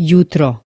jutro